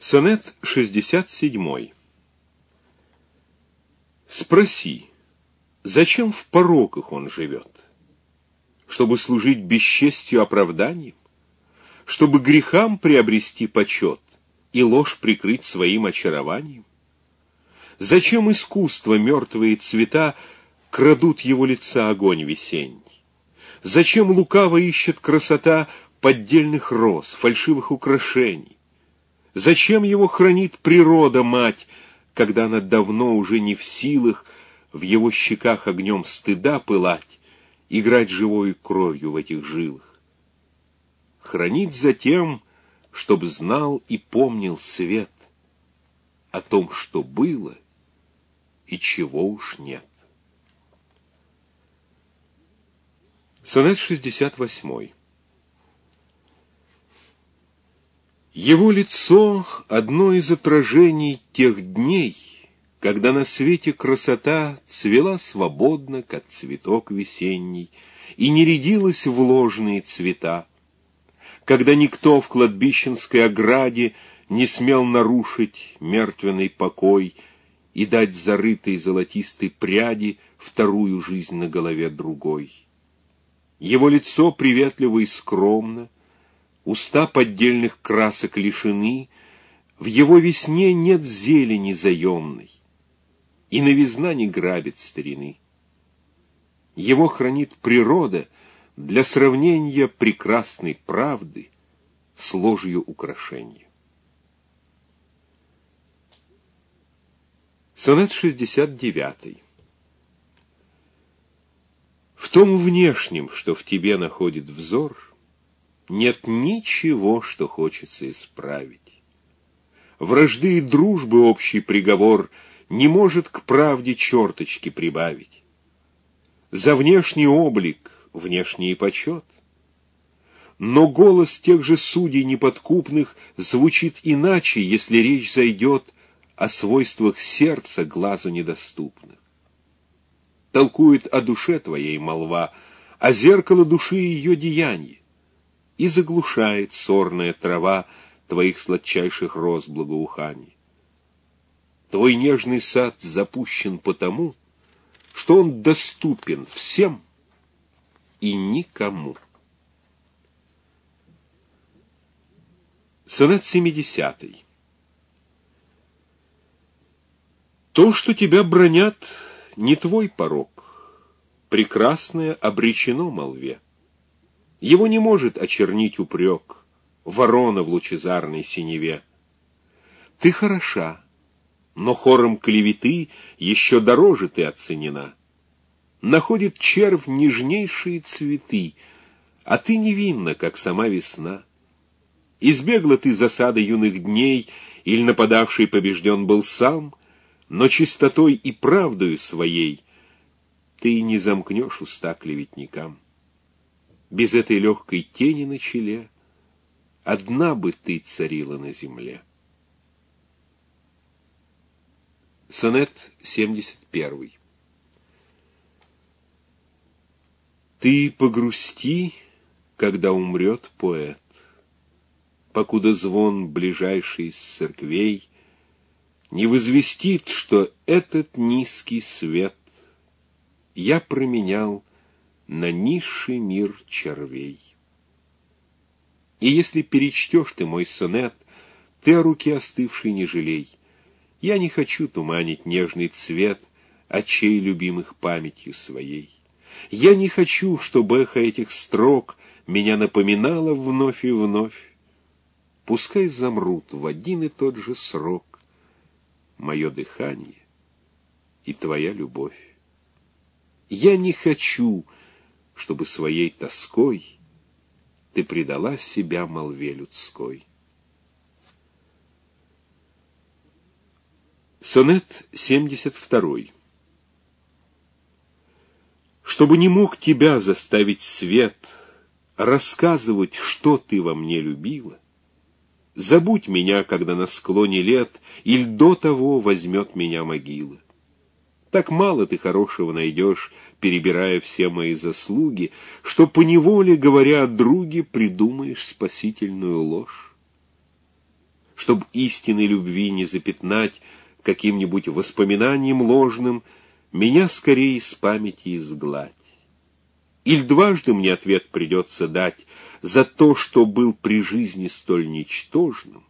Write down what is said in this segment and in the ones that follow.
Сонет 67. Спроси, зачем в пороках он живет? Чтобы служить бесчестью оправданием? Чтобы грехам приобрести почет и ложь прикрыть своим очарованием? Зачем искусство мертвые цвета крадут его лица огонь весенний? Зачем лукаво ищет красота поддельных роз, фальшивых украшений? Зачем его хранит природа, мать, когда она давно уже не в силах в его щеках огнем стыда пылать, играть живой кровью в этих жилах? Хранит затем, чтоб знал и помнил свет о том, что было и чего уж нет. Сонет 68 Его лицо — одно из отражений тех дней, когда на свете красота цвела свободно, как цветок весенний, и не рядилась в ложные цвета, когда никто в кладбищенской ограде не смел нарушить мертвенный покой и дать зарытой золотистой пряди вторую жизнь на голове другой. Его лицо приветливо и скромно — Уста поддельных красок лишены, В его весне нет зелени заемной, И новизна не грабит старины. Его хранит природа Для сравнения прекрасной правды С ложью украшения. Сонет 69 В том внешнем, что в тебе находит взор, нет ничего, что хочется исправить. Вражды и дружбы общий приговор не может к правде черточки прибавить. За внешний облик внешний почет. Но голос тех же судей неподкупных звучит иначе, если речь зайдет о свойствах сердца глазу недоступных. Толкует о душе твоей молва, а зеркало души ее деяния и заглушает сорная трава твоих сладчайших роз благоуханий. Твой нежный сад запущен потому, что он доступен всем и никому. Сонет 70 То, что тебя бронят, не твой порог. Прекрасное обречено молве. Его не может очернить упрек, ворона в лучезарной синеве. Ты хороша, но хором клеветы еще дороже ты оценена. Находит червь нежнейшие цветы, а ты невинна, как сама весна. Избегла ты засады юных дней, или нападавший побежден был сам, но чистотой и правдою своей ты не замкнешь уста клеветникам без этой легкой тени на челе, одна бы ты царила на земле. Сонет 71 Ты погрусти, когда умрет поэт, покуда звон ближайший из церквей не возвестит, что этот низкий свет я променял на низший мир червей. И если перечтешь ты мой сонет, ты о руке остывшей не жалей. Я не хочу туманить нежный цвет очей любимых памятью своей. Я не хочу, чтобы эхо этих строк меня напоминало вновь и вновь. Пускай замрут в один и тот же срок мое дыхание и твоя любовь. Я не хочу, чтобы своей тоской ты предала себя молве людской. Сонет 72 Чтобы не мог тебя заставить свет Рассказывать, что ты во мне любила, Забудь меня, когда на склоне лет Иль до того возьмет меня могила. Так мало ты хорошего найдешь, перебирая все мои заслуги, что поневоле, говоря о друге, придумаешь спасительную ложь. Что чтоб истинной любви не запятнать каким-нибудь воспоминанием ложным, меня скорее из памяти изгладь. Иль дважды мне ответ придется дать за то, что был при жизни столь ничтожным,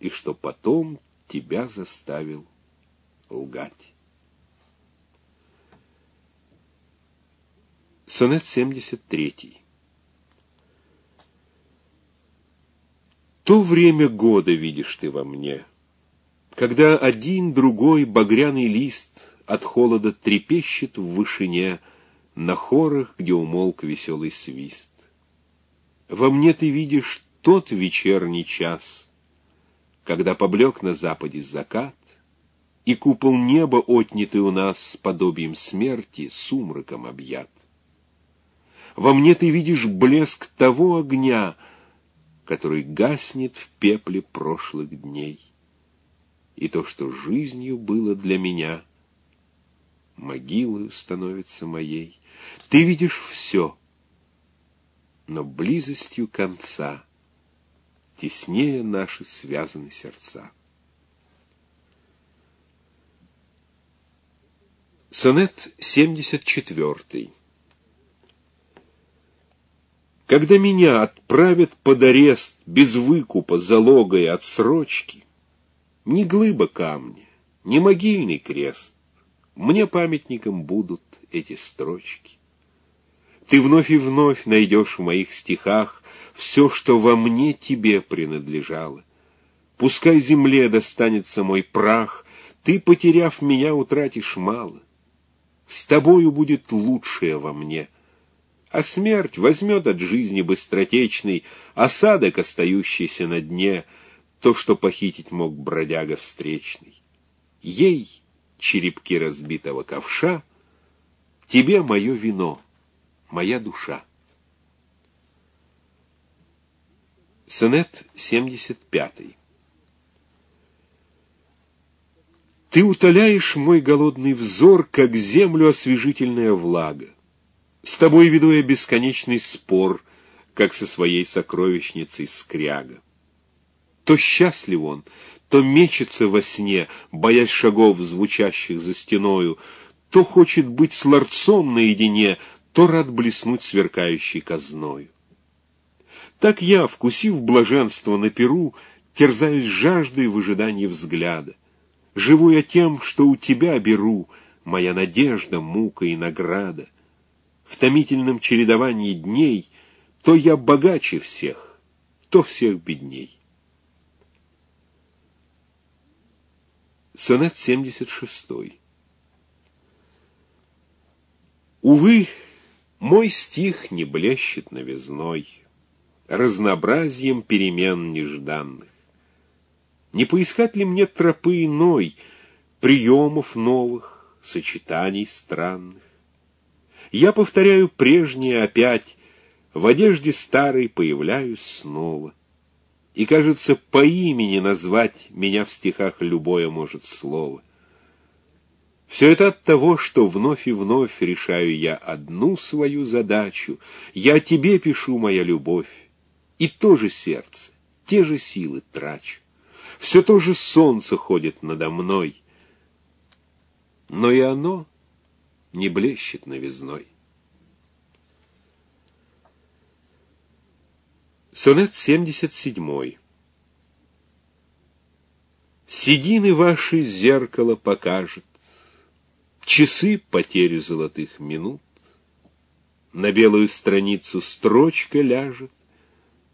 и что потом тебя заставил лгать. Сонет 73 То время года видишь ты во мне, Когда один другой багряный лист От холода трепещет в вышине На хорах, где умолк веселый свист. Во мне ты видишь тот вечерний час, Когда поблек на западе закат, И купол неба, отнятый у нас Подобием смерти, сумраком объят. Во мне ты видишь блеск того огня, который гаснет в пепле прошлых дней. И то, что жизнью было для меня, могилою становится моей. Ты видишь все, но близостью конца теснее наши связаны сердца. Сонет 74 когда меня отправят под арест без выкупа, залога и отсрочки, ни глыба камня, ни могильный крест, мне памятником будут эти строчки. Ты вновь и вновь найдешь в моих стихах все, что во мне тебе принадлежало. Пускай земле достанется мой прах, ты, потеряв меня, утратишь мало. С тобою будет лучшее во мне — а смерть возьмет от жизни быстротечный осадок, остающийся на дне, то, что похитить мог бродяга встречный. Ей, черепки разбитого ковша, тебе мое вино, моя душа. Сонет 75 Ты утоляешь мой голодный взор, как землю освежительная влага. С тобой веду я бесконечный спор, как со своей сокровищницей скряга. То счастлив он, то мечется во сне, боясь шагов, звучащих за стеною, то хочет быть с ларцом наедине, то рад блеснуть сверкающей казною. Так я, вкусив блаженство на перу, терзаюсь жаждой в ожидании взгляда. Живу я тем, что у тебя беру, моя надежда, мука и награда в томительном чередовании дней, то я богаче всех, то всех бедней. Сонет 76 Увы, мой стих не блещет новизной, Разнообразием перемен нежданных. Не поискать ли мне тропы иной, Приемов новых, сочетаний странных? Я повторяю прежнее опять, в одежде старой появляюсь снова. И, кажется, по имени назвать меня в стихах любое может слово. Все это от того, что вновь и вновь решаю я одну свою задачу. Я тебе пишу, моя любовь, и то же сердце, те же силы трачу. Все то же солнце ходит надо мной, но и оно не блещет новизной. Сонет 77 Седины ваши зеркало покажет, Часы потери золотых минут, На белую страницу строчка ляжет,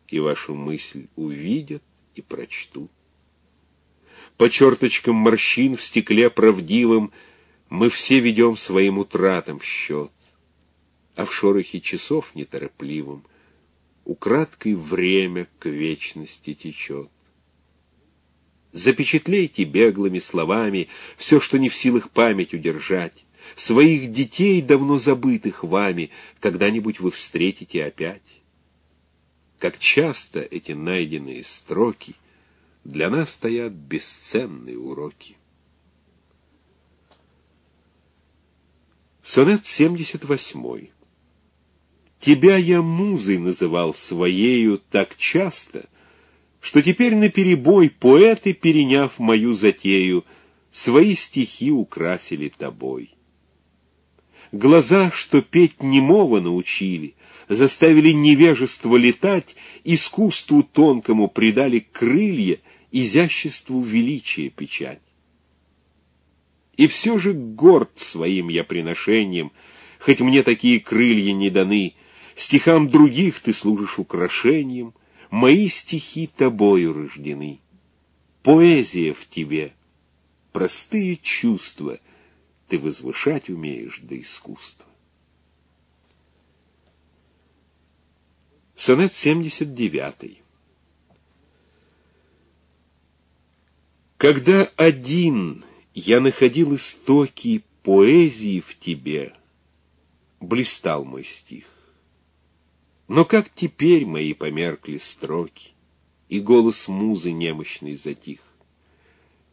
И вашу мысль увидят и прочтут. По черточкам морщин в стекле правдивом мы все ведем своим утратам счет, а в шорохе часов неторопливым украдкой время к вечности течет. Запечатлейте беглыми словами все, что не в силах память удержать, своих детей, давно забытых вами, когда-нибудь вы встретите опять. Как часто эти найденные строки для нас стоят бесценные уроки. Сонет 78. Тебя я музой называл своею так часто, что теперь наперебой поэты, переняв мою затею, свои стихи украсили тобой. Глаза, что петь немого научили, заставили невежество летать, искусству тонкому придали крылья, изяществу величия печать. И все же горд своим я приношением, хоть мне такие крылья не даны, стихам других ты служишь украшением, мои стихи тобою рождены. Поэзия в тебе, простые чувства ты возвышать умеешь до искусства. Сонет 79. Когда один я находил истоки поэзии в тебе, блистал мой стих. Но как теперь мои померкли строки, и голос музы немощный затих.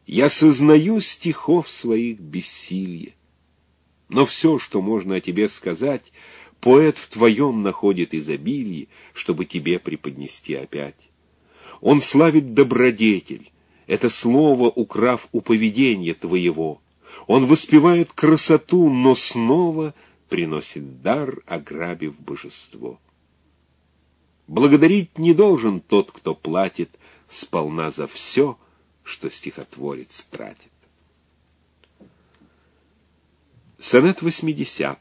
Я сознаю стихов своих бессилье, но все, что можно о тебе сказать, поэт в твоем находит изобилие, чтобы тебе преподнести опять. Он славит добродетель, это слово, украв у поведения твоего. Он воспевает красоту, но снова приносит дар, ограбив божество. Благодарить не должен тот, кто платит сполна за все, что стихотворец тратит. Сонет 80.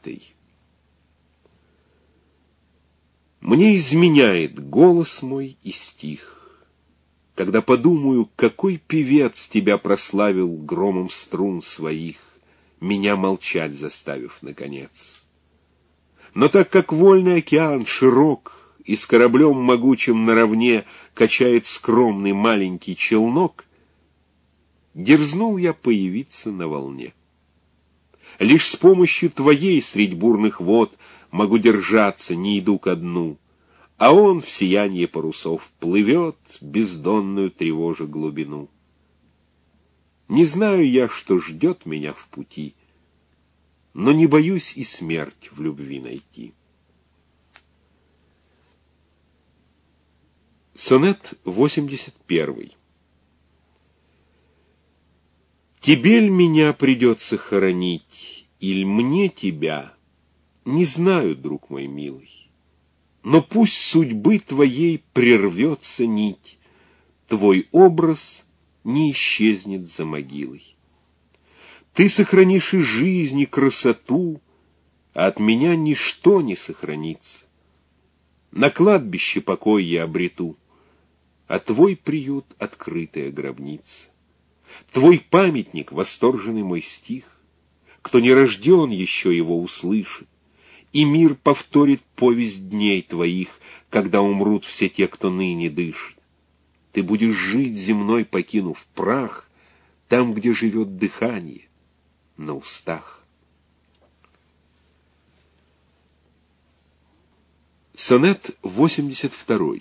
Мне изменяет голос мой и стих когда подумаю, какой певец тебя прославил громом струн своих, меня молчать заставив наконец. Но так как вольный океан широк, и с кораблем могучим наравне качает скромный маленький челнок, дерзнул я появиться на волне. Лишь с помощью твоей средь бурных вод могу держаться, не иду ко дну — а он в сиянии парусов плывет, бездонную тревожа глубину. Не знаю я, что ждет меня в пути, но не боюсь и смерть в любви найти. Сонет 81 Тебе ль меня придется хоронить, или мне тебя, не знаю, друг мой милый. Но пусть судьбы твоей прервется нить, Твой образ не исчезнет за могилой. Ты сохранишь и жизнь, и красоту, А от меня ничто не сохранится. На кладбище покой я обрету, А твой приют — открытая гробница. Твой памятник — восторженный мой стих. Кто не рожден, еще его услышит и мир повторит повесть дней твоих, когда умрут все те, кто ныне дышит. Ты будешь жить земной, покинув прах, там, где живет дыхание, на устах. Сонет 82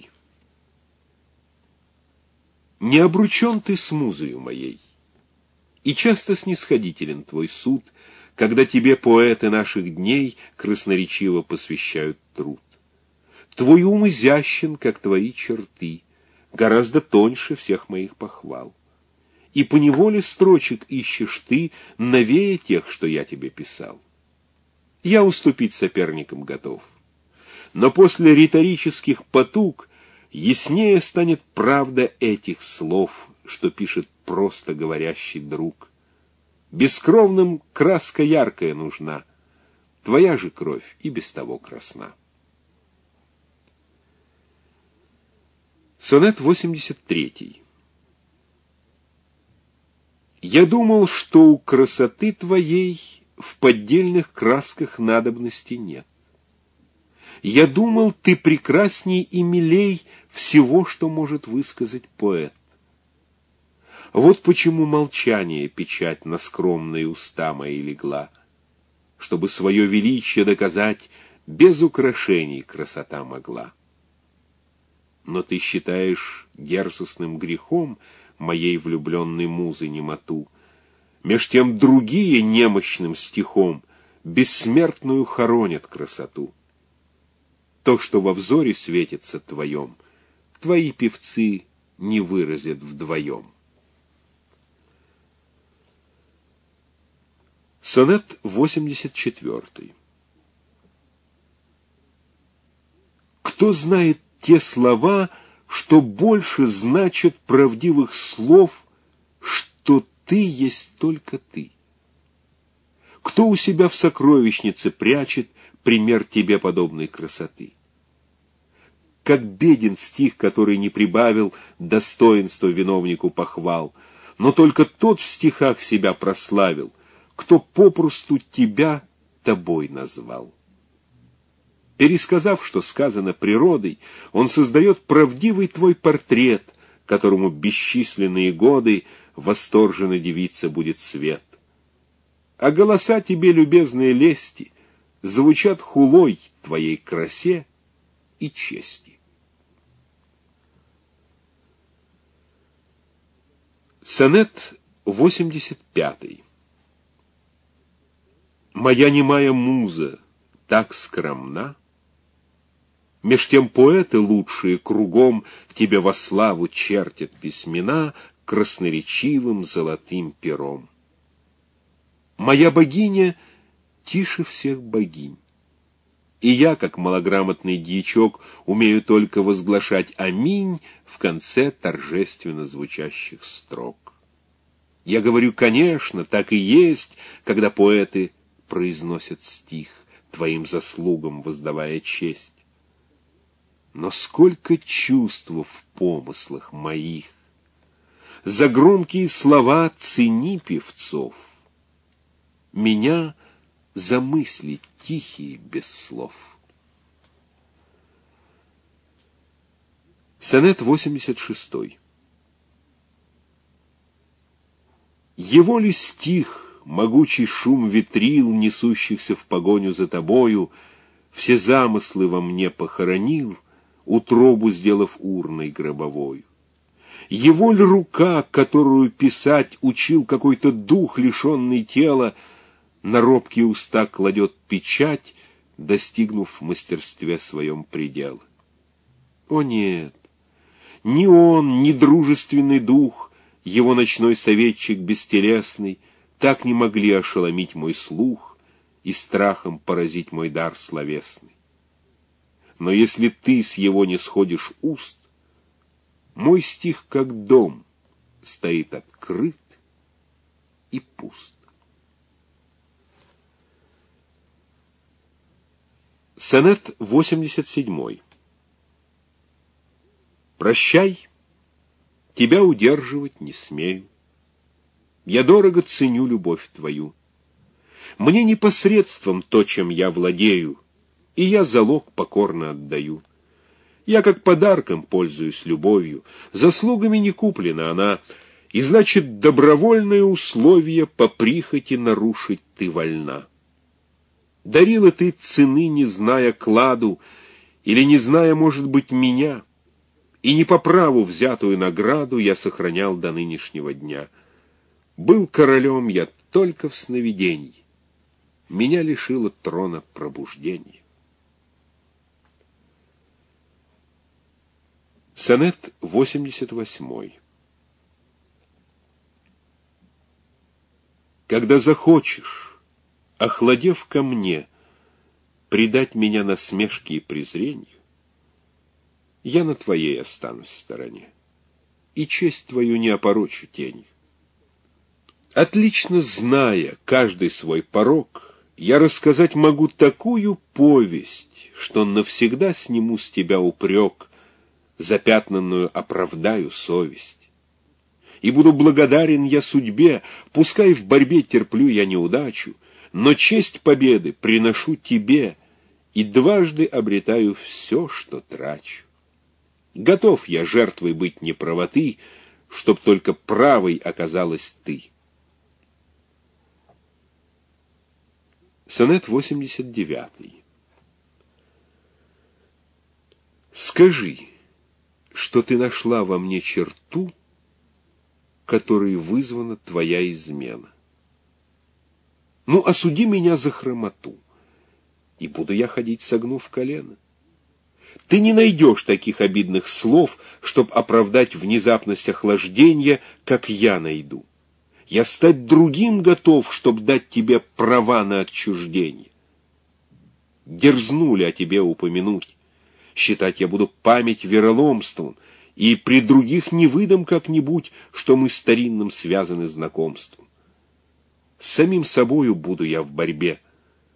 Не обручен ты с музою моей, и часто снисходителен твой суд — когда тебе поэты наших дней красноречиво посвящают труд. Твой ум изящен, как твои черты, гораздо тоньше всех моих похвал. И поневоле строчек ищешь ты новее тех, что я тебе писал. Я уступить соперникам готов. Но после риторических потуг яснее станет правда этих слов, что пишет просто говорящий друг — Бескровным краска яркая нужна, Твоя же кровь и без того красна. Сонет 83 Я думал, что у красоты твоей В поддельных красках надобности нет. Я думал, ты прекрасней и милей Всего, что может высказать поэт. Вот почему молчание печать на скромные уста мои легла, чтобы свое величие доказать без украшений красота могла. Но ты считаешь дерзостным грехом моей влюбленной музы немоту, меж тем другие немощным стихом бессмертную хоронят красоту. То, что во взоре светится твоем, твои певцы не выразят вдвоем. Сонет 84. Кто знает те слова, что больше значат правдивых слов, что ты есть только ты? Кто у себя в сокровищнице прячет пример тебе подобной красоты? Как беден стих, который не прибавил достоинства виновнику похвал, но только тот в стихах себя прославил, кто попросту тебя тобой назвал. Пересказав, что сказано природой, он создает правдивый твой портрет, которому бесчисленные годы восторженно девица будет свет. А голоса тебе, любезные лести, звучат хулой твоей красе и чести. Сонет 85 Моя немая муза так скромна, Меж тем поэты лучшие кругом Тебе во славу чертят письмена Красноречивым золотым пером. Моя богиня тише всех богинь. И я, как малограмотный дьячок, умею только возглашать «Аминь» в конце торжественно звучащих строк. Я говорю, конечно, так и есть, когда поэты произносят стих, твоим заслугам воздавая честь. Но сколько чувств в помыслах моих! За громкие слова цени певцов. Меня за мысли тихие без слов. Сонет 86. Его ли стих, могучий шум ветрил, несущихся в погоню за тобою, все замыслы во мне похоронил, утробу сделав урной гробовою. Его ли рука, которую писать учил какой-то дух, лишенный тела, на робкие уста кладет печать, достигнув в мастерстве своем предела? О нет, ни он, ни дружественный дух, его ночной советчик бестелесный, так не могли ошеломить мой слух и страхом поразить мой дар словесный но если ты с его не сходишь уст, мой стих как дом стоит открыт и пуст. Сонет 87. Прощай, тебя удерживать не смею. Я дорого ценю любовь твою. Мне непосредством то, чем я владею, и я залог покорно отдаю. Я как подарком пользуюсь любовью, заслугами не куплена она, и значит, добровольное условие по прихоти нарушить ты вольна. Дарила ты цены, не зная кладу, или не зная, может быть, меня, и не по праву взятую награду я сохранял до нынешнего дня. Был королем я только в сновидении, меня лишило трона пробуждения. Сонет 88. Когда захочешь, охладев ко мне, предать меня насмешке и презрению, я на твоей останусь стороне, и честь твою не опорочу тенью. Отлично зная каждый свой порог, я рассказать могу такую повесть, что навсегда сниму с тебя упрек — запятнанную оправдаю совесть. И буду благодарен я судьбе, пускай в борьбе терплю я неудачу, но честь победы приношу тебе и дважды обретаю все, что трачу. Готов я жертвой быть неправоты, чтоб только правой оказалась ты. Сонет 89 Скажи, что ты нашла во мне черту, которой вызвана твоя измена. Ну, осуди меня за хромоту, и буду я ходить, согнув колено. Ты не найдешь таких обидных слов, чтоб оправдать внезапность охлаждения, как я найду. Я стать другим готов, чтоб дать тебе права на отчуждение. Дерзнули о тебе упомянуть. Считать я буду память вероломством, и при других не выдам как-нибудь, что мы старинным связаны знакомством. С самим собою буду я в борьбе.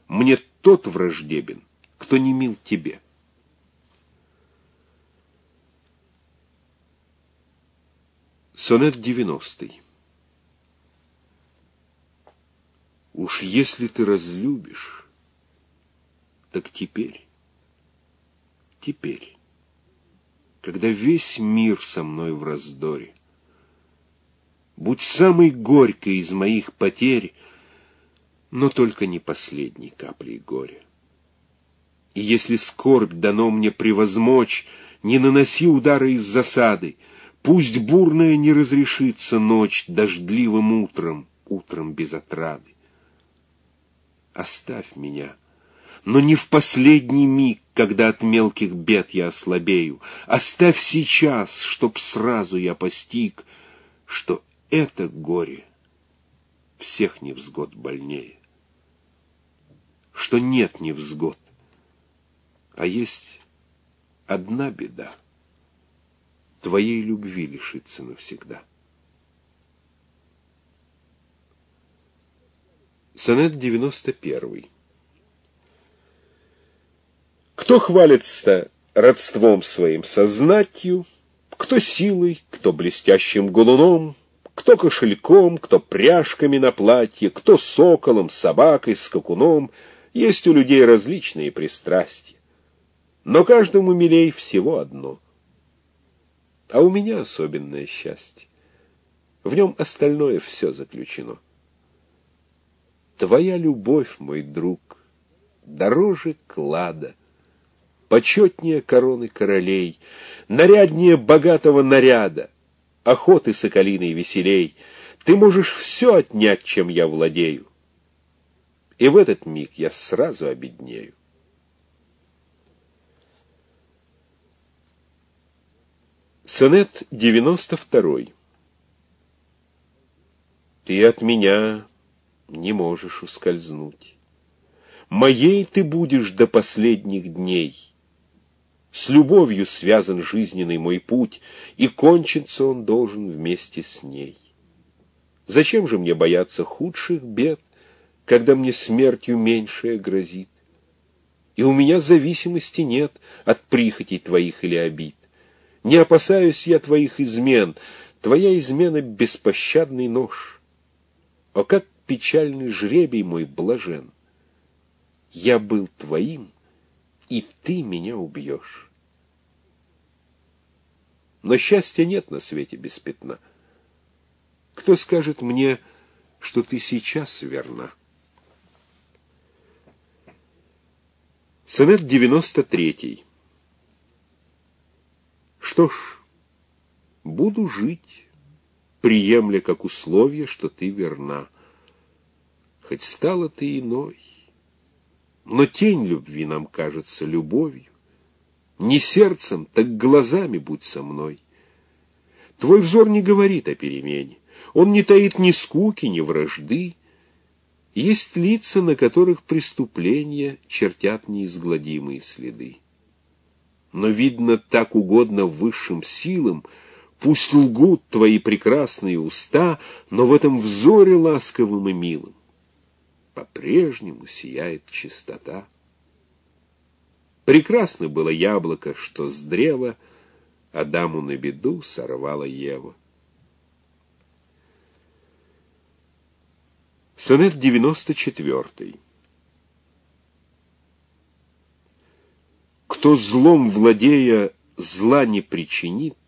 Мне тот враждебен, кто не мил тебе. Сонет девяностый. Уж если ты разлюбишь, так теперь, теперь, когда весь мир со мной в раздоре, будь самой горькой из моих потерь, но только не последней каплей горя. И если скорбь дано мне превозмочь, не наноси удара из засады, Пусть бурная не разрешится ночь дождливым утром, утром без отрады. Оставь меня, но не в последний миг, когда от мелких бед я ослабею. Оставь сейчас, чтоб сразу я постиг, что это горе всех невзгод больнее. Что нет невзгод, а есть одна беда твоей любви лишиться навсегда. Сонет 91. Кто хвалится родством своим сознатью, кто силой, кто блестящим голуном, кто кошельком, кто пряжками на платье, кто соколом, собакой, скакуном, есть у людей различные пристрастия. Но каждому милей всего одно — а у меня особенное счастье. В нем остальное все заключено. Твоя любовь, мой друг, дороже клада, почетнее короны королей, наряднее богатого наряда, охоты соколиной веселей. Ты можешь все отнять, чем я владею. И в этот миг я сразу обеднею. Сонет 92. Ты от меня не можешь ускользнуть. Моей ты будешь до последних дней. С любовью связан жизненный мой путь, и кончиться он должен вместе с ней. Зачем же мне бояться худших бед, когда мне смертью меньшее грозит? И у меня зависимости нет от прихотей твоих или обид. Не опасаюсь я твоих измен, твоя измена — беспощадный нож. О, как печальный жребий мой блажен! Я был твоим, и ты меня убьешь. Но счастья нет на свете без пятна. Кто скажет мне, что ты сейчас верна? Сонет девяносто третий. Что ж, буду жить, приемля как условие, что ты верна. Хоть стала ты иной, но тень любви нам кажется любовью. Не сердцем, так глазами будь со мной. Твой взор не говорит о перемене, он не таит ни скуки, ни вражды. Есть лица, на которых преступления чертят неизгладимые следы но, видно, так угодно высшим силам, пусть лгут твои прекрасные уста, но в этом взоре ласковым и милым по-прежнему сияет чистота. Прекрасно было яблоко, что с древа Адаму на беду сорвала Ева. Сонет девяносто четвертый. Кто злом владея зла не причинит,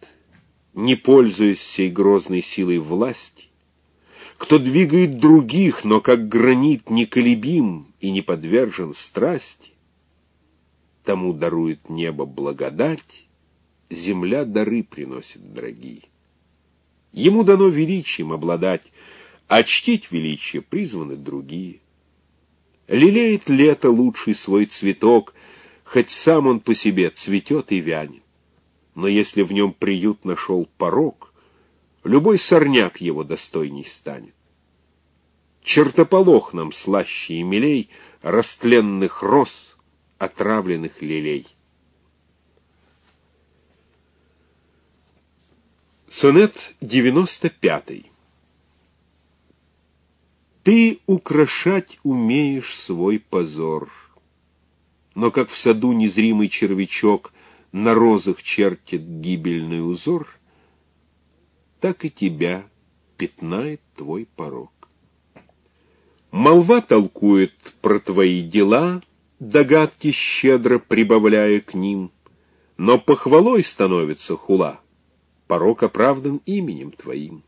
не пользуясь сей грозной силой власти, кто двигает других, но как гранит неколебим и не подвержен страсти, тому дарует небо благодать, земля дары приносит дорогие. Ему дано величием обладать, а чтить величие призваны другие. Лелеет лето лучший свой цветок — хоть сам он по себе цветет и вянет. Но если в нем приют нашел порог, любой сорняк его достойней станет. Чертополох нам слаще и милей растленных роз, отравленных лилей. Сонет 95 Ты украшать умеешь свой позор, Но как в саду незримый червячок На розах чертит гибельный узор, Так и тебя пятнает твой порог. Молва толкует про твои дела, Догадки щедро прибавляя к ним, Но похвалой становится хула — порок оправдан именем твоим.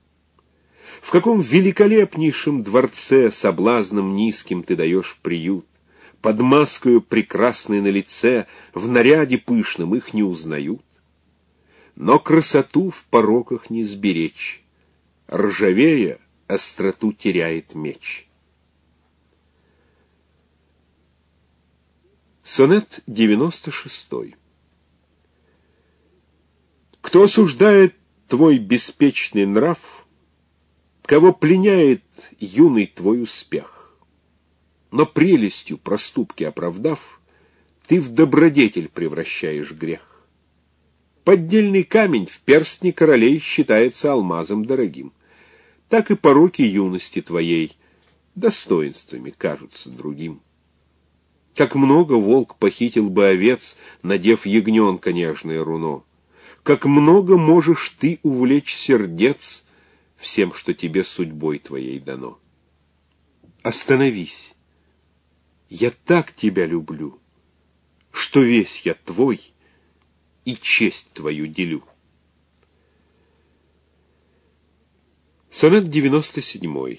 В каком великолепнейшем дворце соблазном низким ты даешь приют, под маскою прекрасной на лице, в наряде пышном их не узнают. Но красоту в пороках не сберечь, ржавея остроту теряет меч. Сонет девяносто шестой кто осуждает твой беспечный нрав, Кого пленяет юный твой успех? Но прелестью проступки оправдав, Ты в добродетель превращаешь грех. Поддельный камень в перстне королей Считается алмазом дорогим. Так и пороки юности твоей Достоинствами кажутся другим. Как много волк похитил бы овец, Надев ягненка нежное руно как много можешь ты увлечь сердец всем, что тебе судьбой твоей дано. Остановись. Я так тебя люблю, что весь я твой и честь твою делю. Сонет 97.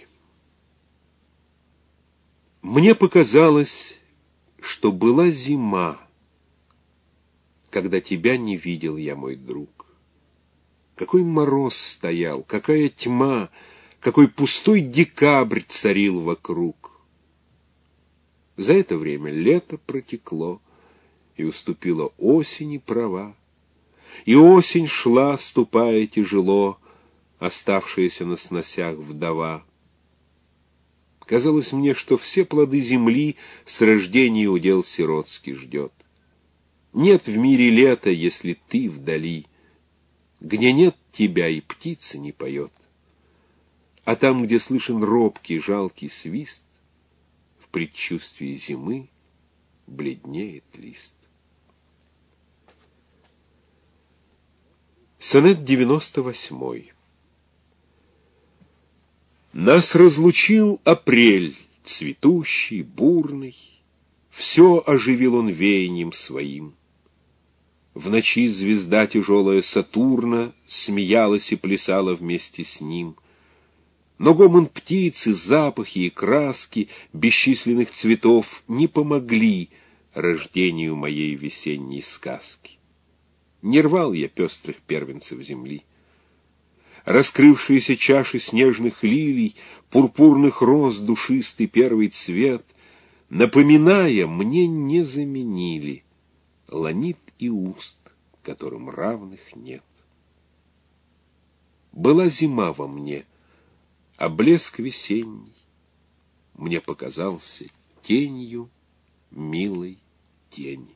Мне показалось, что была зима, когда тебя не видел я, мой друг. Какой мороз стоял, какая тьма, какой пустой декабрь царил вокруг. За это время лето протекло, и уступила осени права. И осень шла, ступая тяжело, оставшаяся на сносях вдова. Казалось мне, что все плоды земли с рождения удел сиротский ждет. Нет в мире лета, если ты вдали, Где нет тебя и птица не поет. А там, где слышен робкий, жалкий свист, В предчувствии зимы бледнеет лист. Сонет девяносто восьмой. Нас разлучил апрель, цветущий, бурный, Все оживил он веянием своим. В ночи звезда тяжелая Сатурна Смеялась и плясала вместе с ним. Но гомон птицы, запахи и краски Бесчисленных цветов не помогли Рождению моей весенней сказки. Не рвал я пестрых первенцев земли. Раскрывшиеся чаши снежных лилий, Пурпурных роз душистый первый цвет, Напоминая, мне не заменили Ланит и уст, которым равных нет. Была зима во мне, а блеск весенний мне показался тенью милой тени.